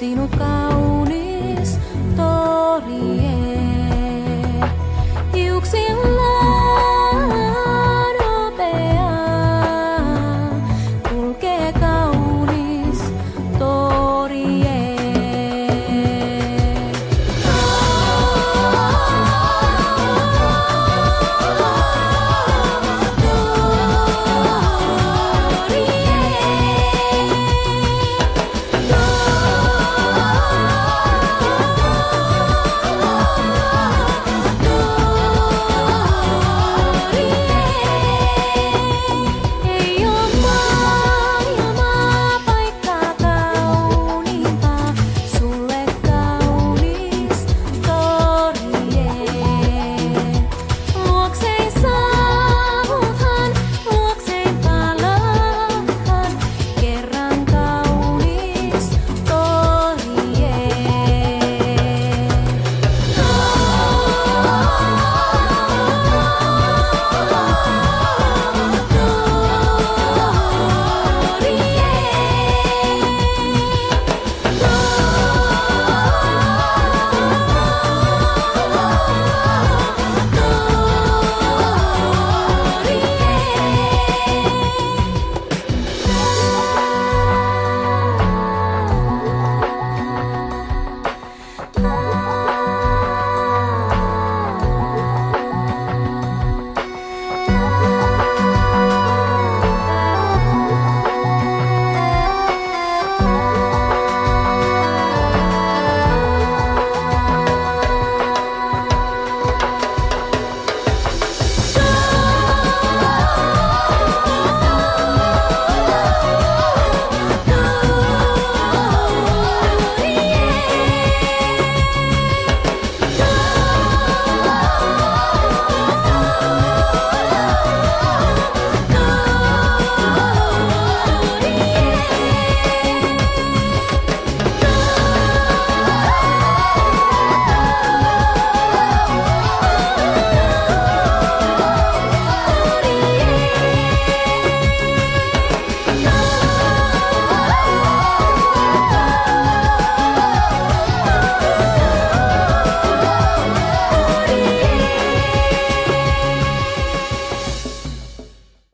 sinut kaunis tori